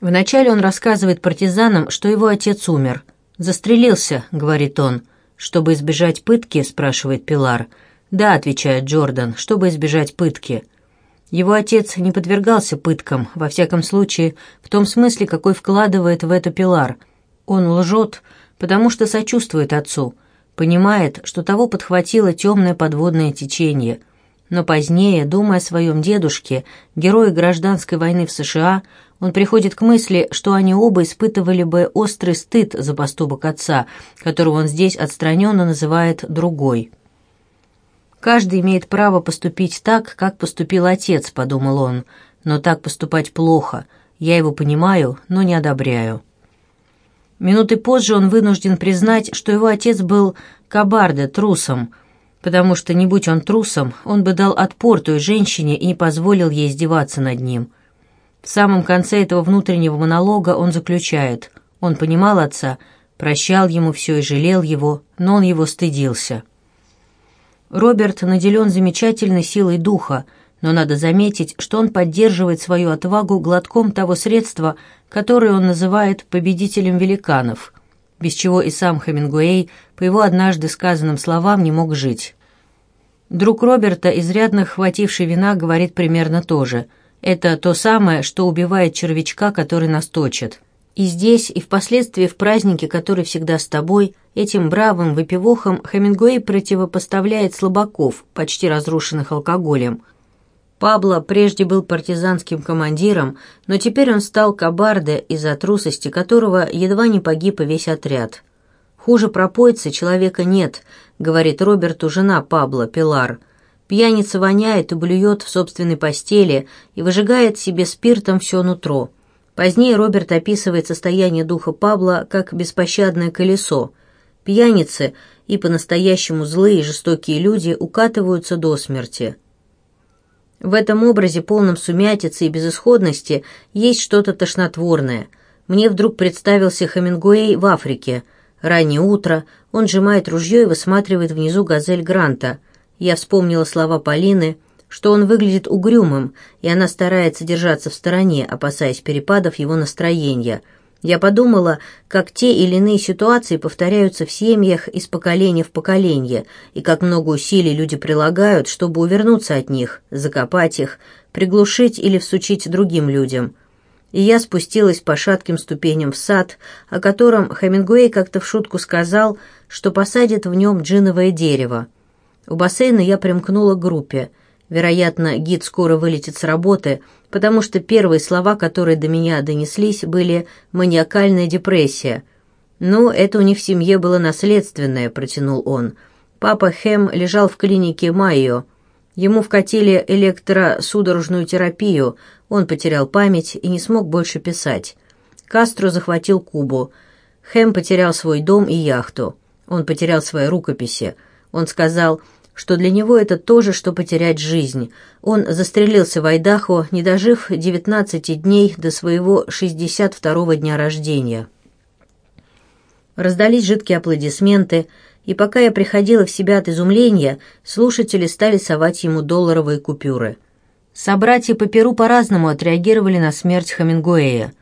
Вначале он рассказывает партизанам, что его отец умер. «Застрелился», — говорит он. «Чтобы избежать пытки?» — спрашивает Пилар. «Да», — отвечает Джордан, — «чтобы избежать пытки». Его отец не подвергался пыткам, во всяком случае, в том смысле, какой вкладывает в это Пилар. Он лжет, потому что сочувствует отцу, понимает, что того подхватило темное подводное течение. Но позднее, думая о своем дедушке, герое гражданской войны в США, он приходит к мысли, что они оба испытывали бы острый стыд за поступок отца, которого он здесь отстраненно называет «другой». «Каждый имеет право поступить так, как поступил отец», — подумал он, «но так поступать плохо. Я его понимаю, но не одобряю». Минуты позже он вынужден признать, что его отец был кабарде, трусом, потому что, не будь он трусом, он бы дал отпор той женщине и не позволил ей издеваться над ним. В самом конце этого внутреннего монолога он заключает. Он понимал отца, прощал ему все и жалел его, но он его стыдился. Роберт наделен замечательной силой духа, но надо заметить, что он поддерживает свою отвагу глотком того средства, которое он называет «победителем великанов», без чего и сам Хемингуэй, по его однажды сказанным словам, не мог жить. Друг Роберта, изрядно хвативший вина, говорит примерно то же. Это то самое, что убивает червячка, который нас точит. И здесь, и впоследствии в празднике, который всегда с тобой, этим бравым выпивохам Хемингуэй противопоставляет слабаков, почти разрушенных алкоголем. Пабло прежде был партизанским командиром, но теперь он стал кабарде из-за трусости которого едва не погиб и весь отряд. «Хуже пропойца человека нет», — говорит Роберту жена Пабло, Пилар. «Пьяница воняет и блюет в собственной постели и выжигает себе спиртом все нутро». Позднее Роберт описывает состояние духа Пабла как беспощадное колесо. Пьяницы и по-настоящему злые и жестокие люди укатываются до смерти. В этом образе, полном сумятицы и безысходности, есть что-то тошнотворное. Мне вдруг представился Хемингуэй в Африке. Раннее утро, он сжимает ружье и высматривает внизу газель Гранта. Я вспомнила слова Полины – что он выглядит угрюмым, и она старается держаться в стороне, опасаясь перепадов его настроения. Я подумала, как те или иные ситуации повторяются в семьях из поколения в поколение, и как много усилий люди прилагают, чтобы увернуться от них, закопать их, приглушить или всучить другим людям. И я спустилась по шатким ступеням в сад, о котором Хемингуэй как-то в шутку сказал, что посадит в нем джиновое дерево. У бассейна я примкнула к группе – Вероятно, гид скоро вылетит с работы, потому что первые слова, которые до меня донеслись, были «маниакальная депрессия». «Ну, это у них в семье было наследственное», — протянул он. Папа Хэм лежал в клинике Майо. Ему вкатили электросудорожную терапию, он потерял память и не смог больше писать. Кастро захватил Кубу. Хэм потерял свой дом и яхту. Он потерял свои рукописи. Он сказал что для него это то же, что потерять жизнь. Он застрелился в Айдахо, не дожив 19 дней до своего 62-го дня рождения. Раздались жидкие аплодисменты, и пока я приходила в себя от изумления, слушатели стали совать ему долларовые купюры. Собратья по Перу по-разному отреагировали на смерть Хамингуэя.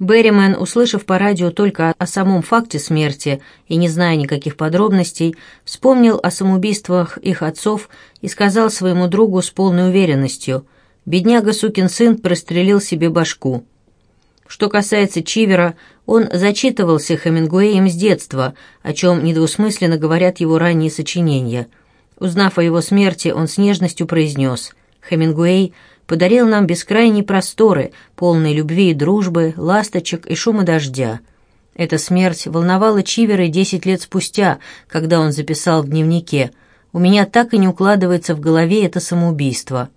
Берримен, услышав по радио только о самом факте смерти и не зная никаких подробностей, вспомнил о самоубийствах их отцов и сказал своему другу с полной уверенностью «Бедняга сукин сын прострелил себе башку». Что касается Чивера, он зачитывался Хемингуэем с детства, о чем недвусмысленно говорят его ранние сочинения. Узнав о его смерти, он с нежностью произнес «Хемингуэй – подарил нам бескрайние просторы, полные любви и дружбы, ласточек и шума дождя. Эта смерть волновала Чивера десять лет спустя, когда он записал в дневнике «У меня так и не укладывается в голове это самоубийство».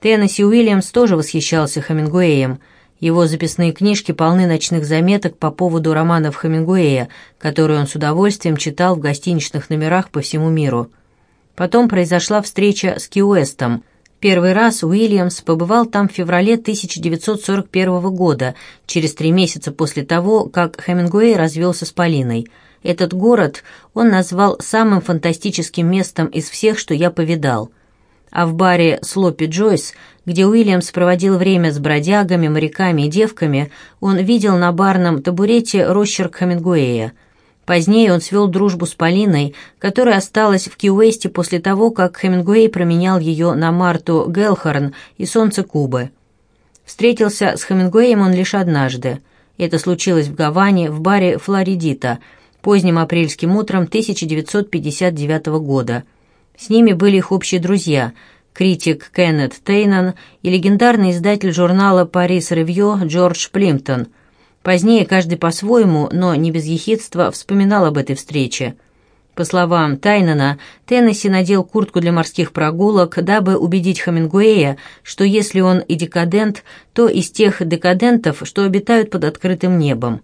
Теннесси Уильямс тоже восхищался Хемингуэем. Его записные книжки полны ночных заметок по поводу романов Хемингуэя, которые он с удовольствием читал в гостиничных номерах по всему миру. Потом произошла встреча с Киуэстом – Первый раз Уильямс побывал там в феврале 1941 года, через три месяца после того, как Хемингуэй развелся с Полиной. Этот город он назвал самым фантастическим местом из всех, что я повидал. А в баре «Слоппи Джойс» где Уильямс проводил время с бродягами, моряками и девками, он видел на барном табурете росчерк Хемингуэя. Позднее он свел дружбу с Полиной, которая осталась в Кьюэсте после того, как Хемингуэй променял ее на Марту Гелхорн и Солнце Кубы. Встретился с Хемингуэем он лишь однажды. Это случилось в Гаване, в баре «Флоридита», поздним апрельским утром 1959 года. С ними были их общие друзья – критик Кеннет Тейнан и легендарный издатель журнала «Парис Ревью» Джордж Плимптон. Позднее каждый по-своему, но не без ехидства, вспоминал об этой встрече. По словам Тайнана, Теннесси надел куртку для морских прогулок, дабы убедить Хамингуэя, что если он и декадент, то из тех декадентов, что обитают под открытым небом.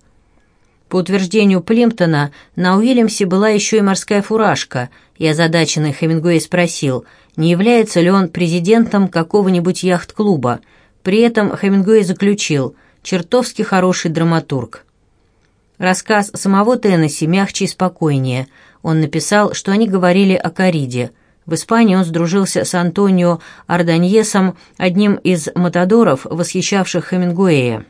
По утверждению Плимптона, на Уильямсе была еще и морская фуражка, и озадаченный Хемингуэй спросил – не является ли он президентом какого-нибудь яхт-клуба. При этом Хемингуэй заключил «чертовски хороший драматург». Рассказ самого Теннесси мягче и спокойнее. Он написал, что они говорили о кориде. В Испании он сдружился с Антонио Арданьесом, одним из матадоров, восхищавших Хемингуэя.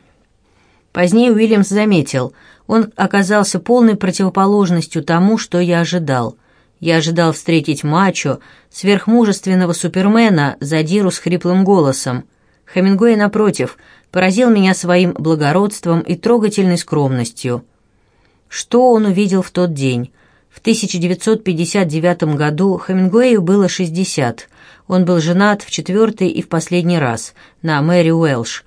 Позднее Уильямс заметил, он оказался полной противоположностью тому, что я ожидал – я ожидал встретить мачо, сверхмужественного супермена, задиру с хриплым голосом. Хемингуэй, напротив, поразил меня своим благородством и трогательной скромностью. Что он увидел в тот день? В 1959 году Хемингуэю было 60. Он был женат в четвертый и в последний раз, на Мэри Уэлш.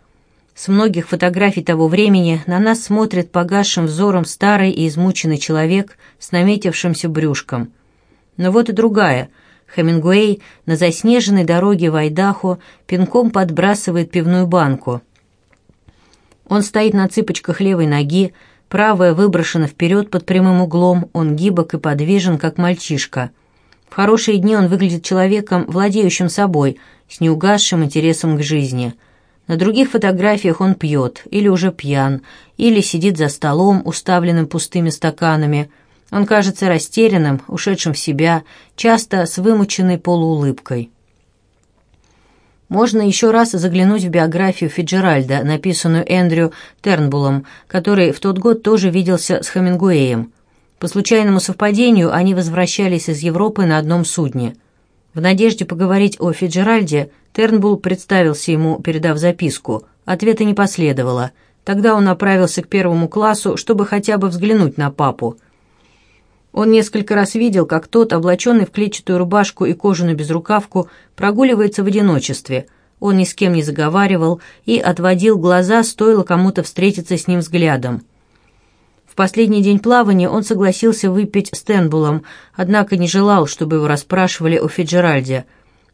С многих фотографий того времени на нас смотрит погасшим взором старый и измученный человек с наметившимся брюшком – но вот и другая. Хемингуэй на заснеженной дороге в Айдахо пинком подбрасывает пивную банку. Он стоит на цыпочках левой ноги, правая выброшена вперед под прямым углом, он гибок и подвижен, как мальчишка. В хорошие дни он выглядит человеком, владеющим собой, с неугасшим интересом к жизни. На других фотографиях он пьет, или уже пьян, или сидит за столом, уставленным пустыми стаканами – он кажется растерянным, ушедшим в себя, часто с вымученной полуулыбкой. Можно еще раз заглянуть в биографию Фиджеральда, написанную Эндрю Тернбулом, который в тот год тоже виделся с Хемингуэем. По случайному совпадению они возвращались из Европы на одном судне. В надежде поговорить о Фиджеральде, Тернбул представился ему, передав записку. Ответа не последовало. Тогда он направился к первому классу, чтобы хотя бы взглянуть на папу – он несколько раз видел, как тот, облаченный в клетчатую рубашку и кожаную безрукавку, прогуливается в одиночестве. Он ни с кем не заговаривал и отводил глаза, стоило кому-то встретиться с ним взглядом. В последний день плавания он согласился выпить с Тенбулом, однако не желал, чтобы его расспрашивали о Фиджеральде.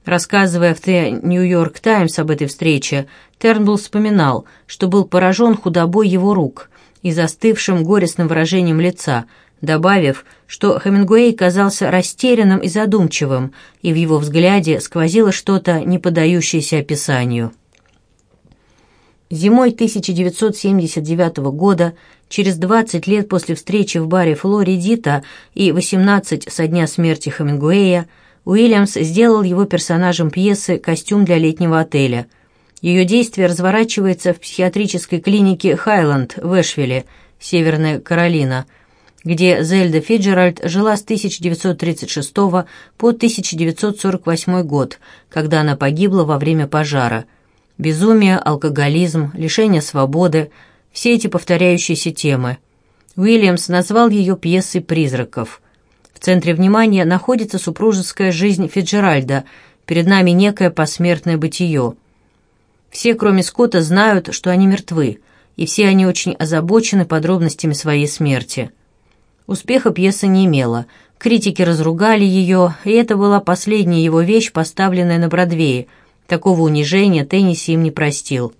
Рассказывая в The New York Times об этой встрече, Тернбулл вспоминал, что был поражен худобой его рук и застывшим горестным выражением лица – добавив, что Хемингуэй казался растерянным и задумчивым, и в его взгляде сквозило что-то, не поддающееся описанию. Зимой 1979 года, через 20 лет после встречи в баре Флоридита и 18 со дня смерти Хемингуэя, Уильямс сделал его персонажем пьесы «Костюм для летнего отеля». Ее действие разворачивается в психиатрической клинике «Хайланд» в Эшвилле, Северная Каролина – где Зельда Фиджеральд жила с 1936 по 1948 год, когда она погибла во время пожара. Безумие, алкоголизм, лишение свободы – все эти повторяющиеся темы. Уильямс назвал ее пьесой призраков. В центре внимания находится супружеская жизнь Фиджеральда, перед нами некое посмертное бытие. Все, кроме Скотта, знают, что они мертвы, и все они очень озабочены подробностями своей смерти – Успеха пьеса не имела. Критики разругали ее, и это была последняя его вещь, поставленная на Бродвее. Такого унижения Тенниси им не простил.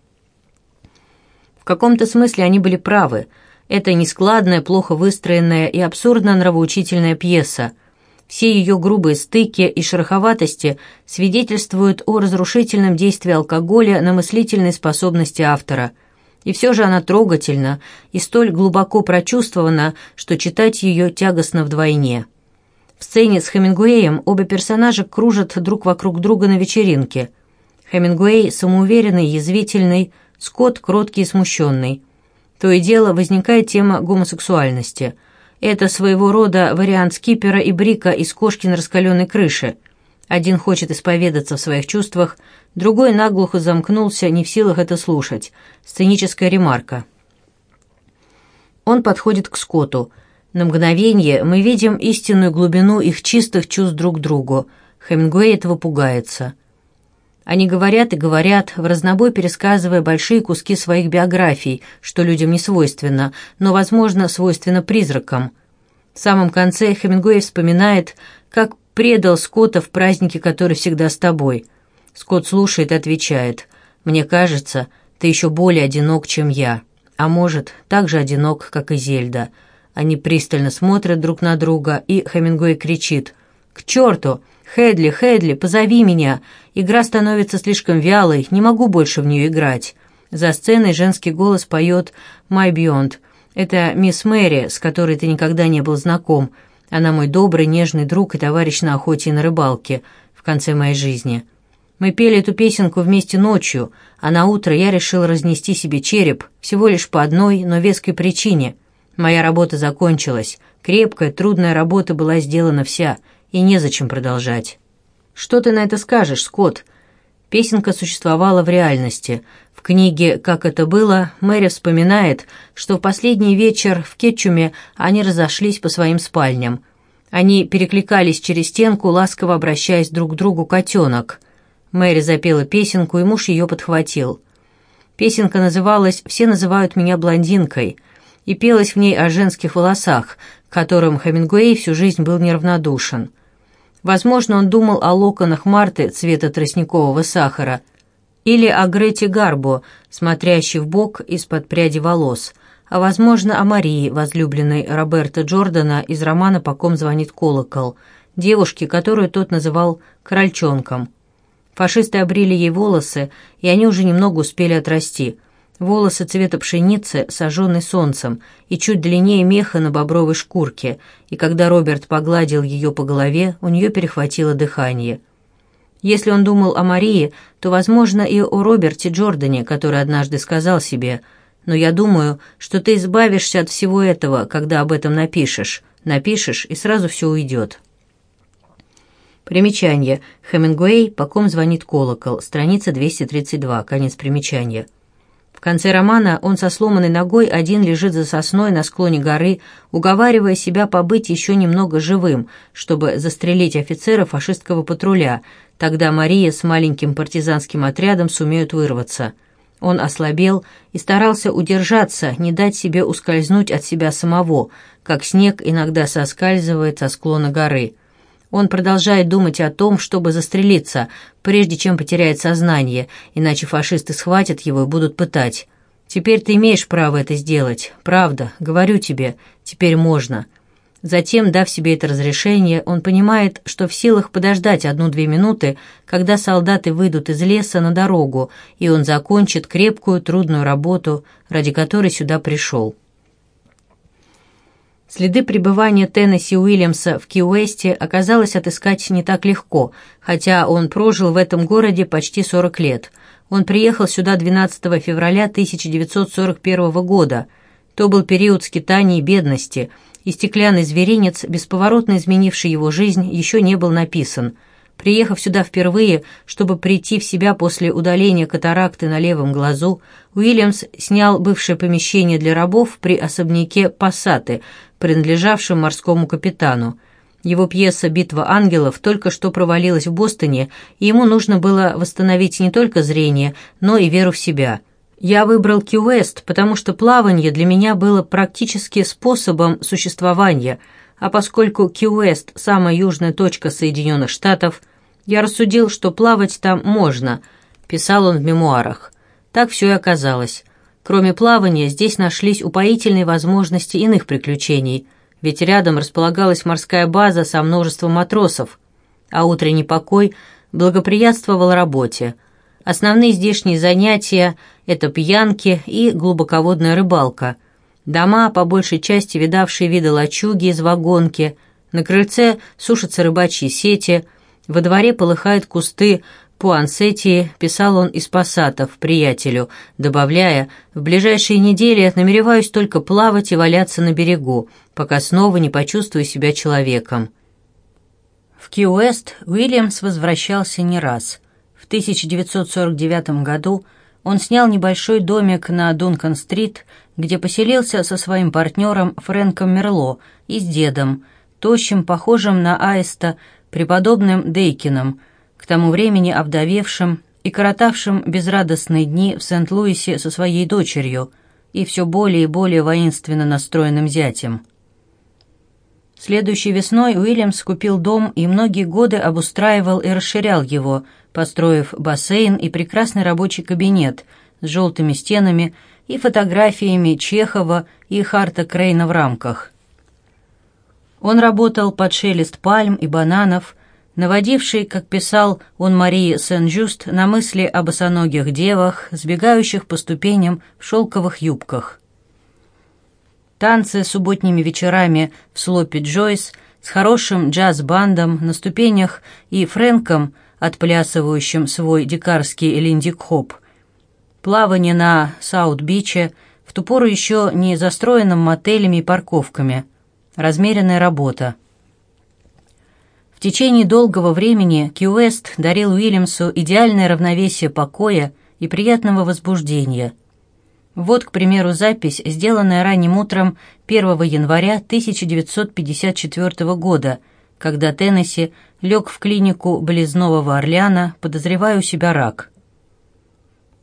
В каком-то смысле они были правы. Это нескладная, плохо выстроенная и абсурдно нравоучительная пьеса. Все ее грубые стыки и шероховатости свидетельствуют о разрушительном действии алкоголя на мыслительной способности автора – и все же она трогательна и столь глубоко прочувствована, что читать ее тягостно вдвойне. В сцене с Хемингуэем оба персонажа кружат друг вокруг друга на вечеринке. Хемингуэй самоуверенный, язвительный, Скотт кроткий и смущенный. То и дело возникает тема гомосексуальности. Это своего рода вариант Скипера и Брика из «Кошки на раскаленной крыше». Один хочет исповедаться в своих чувствах, другой наглухо замкнулся, не в силах это слушать. Сценическая ремарка. Он подходит к Скотту. На мгновение мы видим истинную глубину их чистых чувств друг к другу. Хемингуэй этого пугается. Они говорят и говорят, в разнобой пересказывая большие куски своих биографий, что людям не свойственно, но, возможно, свойственно призракам. В самом конце Хемингуэй вспоминает, как предал Скотта в празднике, который всегда с тобой. Скотт слушает и отвечает, «Мне кажется, ты еще более одинок, чем я, а может, так же одинок, как и Зельда». Они пристально смотрят друг на друга, и Хемингуэй кричит, «К черту! Хедли, Хедли, позови меня! Игра становится слишком вялой, не могу больше в нее играть». За сценой женский голос поет «My Beyond». Это мисс Мэри, с которой ты никогда не был знаком. Она мой добрый, нежный друг и товарищ на охоте и на рыбалке в конце моей жизни. Мы пели эту песенку вместе ночью, а на утро я решил разнести себе череп, всего лишь по одной, но веской причине. Моя работа закончилась. Крепкая, трудная работа была сделана вся, и незачем продолжать. Что ты на это скажешь, Скотт? Песенка существовала в реальности. Книге «Как это было» Мэри вспоминает, что в последний вечер в Кетчуме они разошлись по своим спальням. Они перекликались через стенку, ласково обращаясь друг к другу котенок. Мэри запела песенку, и муж ее подхватил. Песенка называлась «Все называют меня блондинкой», и пелась в ней о женских волосах, к которым Хемингуэй всю жизнь был неравнодушен. Возможно, он думал о локонах Марты цвета тростникового сахара или о Грете Гарбо, смотрящей в бок из-под пряди волос, а, возможно, о Марии, возлюбленной Роберта Джордана из романа «По ком звонит колокол», девушке, которую тот называл «крольчонком». Фашисты обрили ей волосы, и они уже немного успели отрасти – волосы цвета пшеницы, сожженной солнцем, и чуть длиннее меха на бобровой шкурке, и когда Роберт погладил ее по голове, у нее перехватило дыхание. Если он думал о Марии, то, возможно, и о Роберте Джордане, который однажды сказал себе «Но я думаю, что ты избавишься от всего этого, когда об этом напишешь. Напишешь, и сразу все уйдет». Примечание. Хемингуэй «По ком звонит колокол», страница 232, конец примечания конце романа он со сломанной ногой один лежит за сосной на склоне горы, уговаривая себя побыть еще немного живым, чтобы застрелить офицера фашистского патруля. Тогда Мария с маленьким партизанским отрядом сумеют вырваться. Он ослабел и старался удержаться, не дать себе ускользнуть от себя самого, как снег иногда соскальзывает со склона горы. Он продолжает думать о том, чтобы застрелиться, прежде чем потеряет сознание, иначе фашисты схватят его и будут пытать. Теперь ты имеешь право это сделать. Правда, говорю тебе, теперь можно. Затем, дав себе это разрешение, он понимает, что в силах подождать одну-две минуты, когда солдаты выйдут из леса на дорогу, и он закончит крепкую, трудную работу, ради которой сюда пришел. Следы пребывания Теннесси Уильямса в Ки-Уэсте оказалось отыскать не так легко, хотя он прожил в этом городе почти 40 лет. Он приехал сюда 12 февраля 1941 года. То был период скитаний и бедности, и стеклянный зверинец, бесповоротно изменивший его жизнь, еще не был написан – Приехав сюда впервые, чтобы прийти в себя после удаления катаракты на левом глазу, Уильямс снял бывшее помещение для рабов при особняке Пассаты, принадлежавшем морскому капитану. Его пьеса «Битва ангелов» только что провалилась в Бостоне, и ему нужно было восстановить не только зрение, но и веру в себя. Я выбрал Ки-Уэст, потому что плавание для меня было практически способом существования – а поскольку Ки-Уэст – самая южная точка Соединенных Штатов, я рассудил, что плавать там можно, писал он в мемуарах. Так все и оказалось. Кроме плавания, здесь нашлись упоительные возможности иных приключений, ведь рядом располагалась морская база со множеством матросов, а утренний покой благоприятствовал работе. Основные здешние занятия – это пьянки и глубоководная рыбалка – Дома, по большей части видавшие виды лачуги из вагонки, на крыльце сушатся рыбачьи сети, во дворе полыхают кусты Пуансетии писал он из пассатов приятелю, добавляя, «В ближайшие недели намереваюсь только плавать и валяться на берегу, пока снова не почувствую себя человеком». В Ки-Уэст Уильямс возвращался не раз. В 1949 году он снял небольшой домик на Дункан-стрит, где поселился со своим партнером Фрэнком Мерло и с дедом, тощим, похожим на аиста, преподобным Дейкином – к тому времени овдовевшим и коротавшим безрадостные дни в Сент-Луисе со своей дочерью и все более и более воинственно настроенным зятем. Следующей весной Уильямс купил дом и многие годы обустраивал и расширял его, построив бассейн и прекрасный рабочий кабинет с желтыми стенами и фотографиями Чехова и Харта Крейна в рамках. Он работал под шелест пальм и бананов – наводивший, как писал он Марии Сен-Жюст, на мысли о босоногих девах, сбегающих по ступеням в шелковых юбках. Танцы субботними вечерами в слопе Джойс с хорошим джаз-бандом на ступенях и Фрэнком, отплясывающим свой дикарский линди-хоп. Плавание на Саут-Биче, в ту пору еще не застроенном мотелями и парковками. Размеренная работа – в течение долгого времени Ки-Уэст дарил Уильямсу идеальное равновесие покоя и приятного возбуждения. Вот, к примеру, запись, сделанная ранним утром 1 января 1954 года, когда Теннесси лег в клинику близ Нового Орлеана, подозревая у себя рак.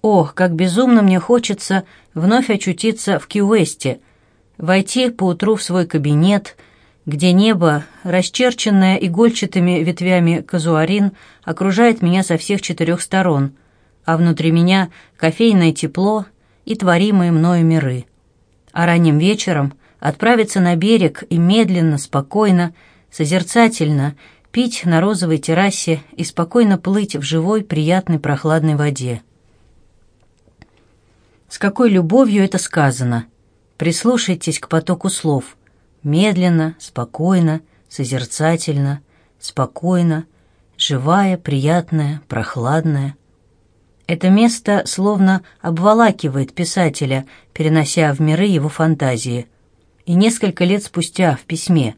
«О, как безумно мне хочется вновь очутиться в Кьюэсте, войти поутру в свой кабинет – где небо, расчерченное игольчатыми ветвями казуарин, окружает меня со всех четырех сторон, а внутри меня кофейное тепло и творимые мною миры. А ранним вечером отправиться на берег и медленно, спокойно, созерцательно пить на розовой террасе и спокойно плыть в живой, приятной, прохладной воде. С какой любовью это сказано. Прислушайтесь к потоку слов — Медленно, спокойно, созерцательно, спокойно, живая, приятная, прохладная. Это место словно обволакивает писателя, перенося в миры его фантазии. И несколько лет спустя в письме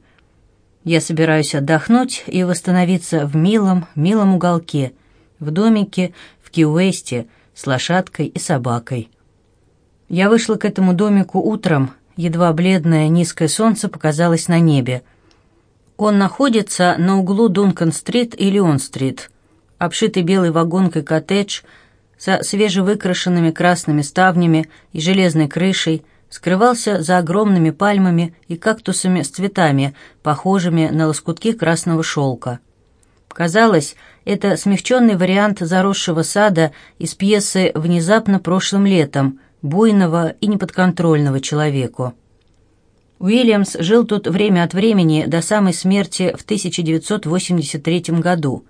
«Я собираюсь отдохнуть и восстановиться в милом, милом уголке, в домике в Киуэсте с лошадкой и собакой». Я вышла к этому домику утром, едва бледное низкое солнце показалось на небе. Он находится на углу Дункан-стрит и Леон-стрит, обшитый белой вагонкой коттедж со свежевыкрашенными красными ставнями и железной крышей, скрывался за огромными пальмами и кактусами с цветами, похожими на лоскутки красного шелка. Казалось, это смягченный вариант заросшего сада из пьесы «Внезапно прошлым летом», буйного и неподконтрольного человеку. Уильямс жил тут время от времени до самой смерти в 1983 году,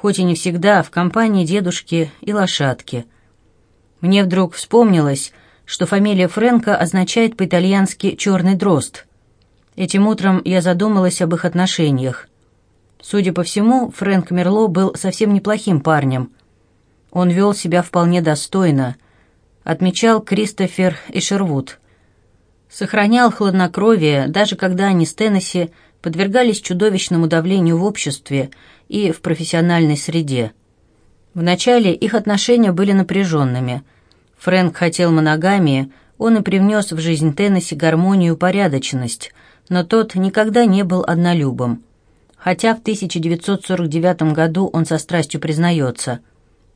хоть и не всегда в компании дедушки и лошадки. Мне вдруг вспомнилось, что фамилия Фрэнка означает по-итальянски «черный дрозд». Этим утром я задумалась об их отношениях. Судя по всему, Фрэнк Мерло был совсем неплохим парнем. Он вел себя вполне достойно – отмечал Кристофер Ишервуд. Сохранял хладнокровие, даже когда они с Теннесси подвергались чудовищному давлению в обществе и в профессиональной среде. Вначале их отношения были напряженными. Фрэнк хотел моногамии, он и привнес в жизнь Теннесси гармонию и порядочность, но тот никогда не был однолюбом. Хотя в 1949 году он со страстью признается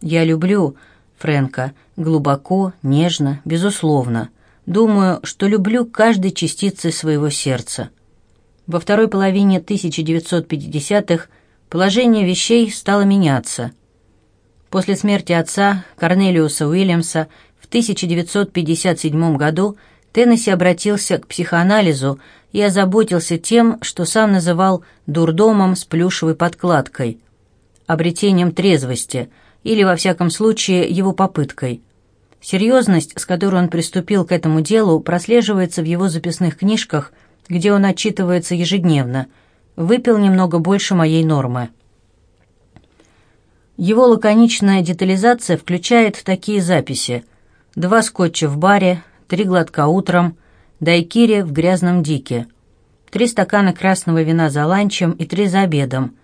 «Я люблю, Фрэнка, глубоко, нежно, безусловно. Думаю, что люблю каждой частицей своего сердца. Во второй половине 1950-х положение вещей стало меняться. После смерти отца, Корнелиуса Уильямса, в 1957 году Теннесси обратился к психоанализу и озаботился тем, что сам называл «дурдомом с плюшевой подкладкой», обретением трезвости – или, во всяком случае, его попыткой. Серьезность, с которой он приступил к этому делу, прослеживается в его записных книжках, где он отчитывается ежедневно. «Выпил немного больше моей нормы». Его лаконичная детализация включает такие записи. Два скотча в баре, три глотка утром, дайкири в грязном дике, три стакана красного вина за ланчем и три за обедом.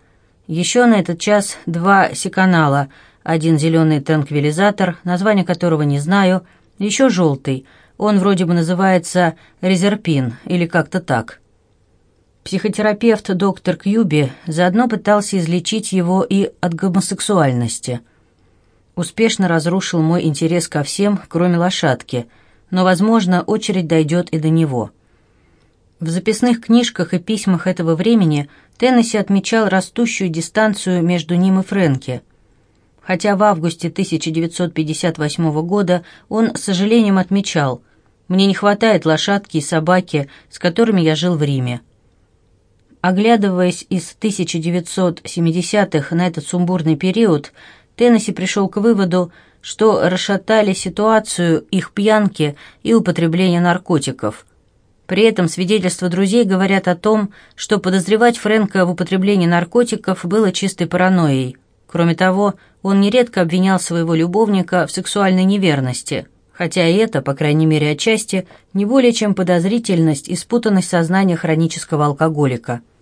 Еще на этот час два секанала, один зеленый транквилизатор, название которого не знаю, еще желтый, он вроде бы называется резерпин или как-то так. Психотерапевт доктор Кьюби заодно пытался излечить его и от гомосексуальности. Успешно разрушил мой интерес ко всем, кроме лошадки, но, возможно, очередь дойдет и до него. В записных книжках и письмах этого времени Теннесси отмечал растущую дистанцию между ним и Фрэнки. Хотя в августе 1958 года он с сожалением отмечал «Мне не хватает лошадки и собаки, с которыми я жил в Риме». Оглядываясь из 1970-х на этот сумбурный период, Теннесси пришел к выводу, что расшатали ситуацию их пьянки и употребление наркотиков. При этом свидетельства друзей говорят о том, что подозревать Фрэнка в употреблении наркотиков было чистой паранойей. Кроме того, он нередко обвинял своего любовника в сексуальной неверности – хотя и это, по крайней мере отчасти, не более чем подозрительность и спутанность сознания хронического алкоголика –